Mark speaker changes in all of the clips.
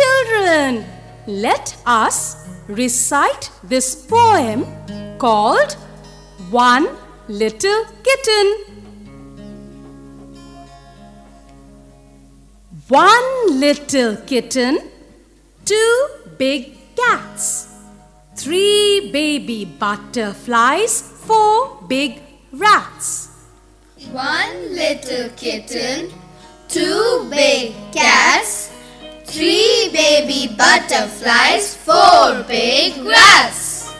Speaker 1: children, let us recite this poem called One Little Kitten. One little kitten, two big cats, three baby butterflies, four big rats.
Speaker 2: One little kitten, two big butterflies, four big rats.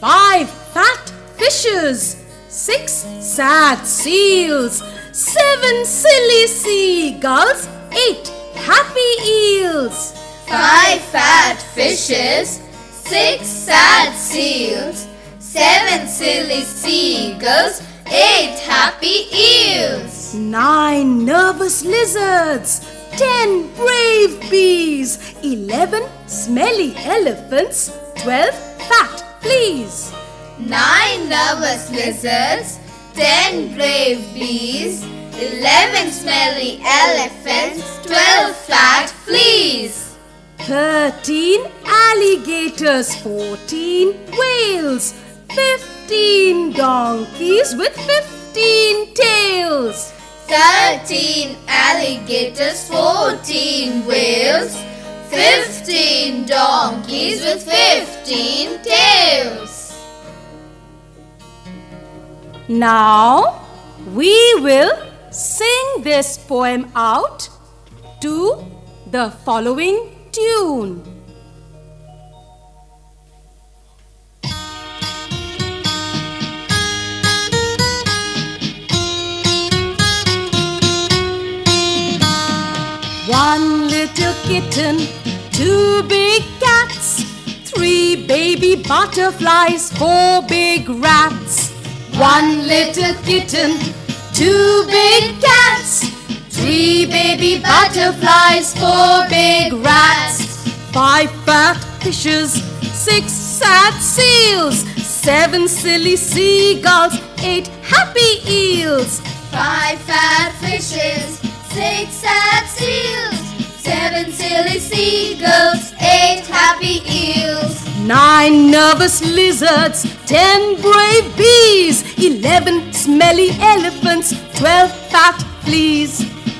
Speaker 1: Five fat fishes, six sad seals, seven silly seagulls, eight happy eels.
Speaker 2: Five fat fishes, six sad seals, seven silly seagulls, eight happy eels.
Speaker 1: Nine nervous lizards, ten brave bees, eleven smelly elephants, twelve fat fleas.
Speaker 2: Nine nervous lizards, ten brave bees, eleven smelly elephants, twelve fat fleas.
Speaker 1: Thirteen alligators, fourteen whales, fifteen donkeys with fifteen tails.
Speaker 2: Thirteen alligators, fourteen whales, fifteen donkeys with fifteen tails.
Speaker 1: Now we will sing this poem out to the following tune. One little kitten, two big cats, three baby butterflies, four big rats. One little kitten, two big cats, three baby butterflies, four big rats. Five fat fishes, six sad seals, seven silly seagulls, eight happy eels.
Speaker 2: Five fat fishes, six sad seagulls, eight happy eels.
Speaker 1: Nine nervous lizards, ten brave bees, eleven smelly elephants, twelve fat fleas.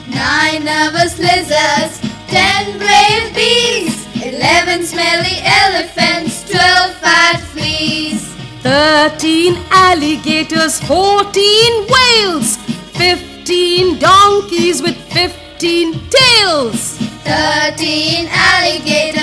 Speaker 2: Nine nervous lizards, ten brave bees, eleven smelly elephants, twelve fat fleas.
Speaker 1: Thirteen alligators, fourteen whales, fifteen donkeys with fifteen tails.
Speaker 2: Thirteen alligators.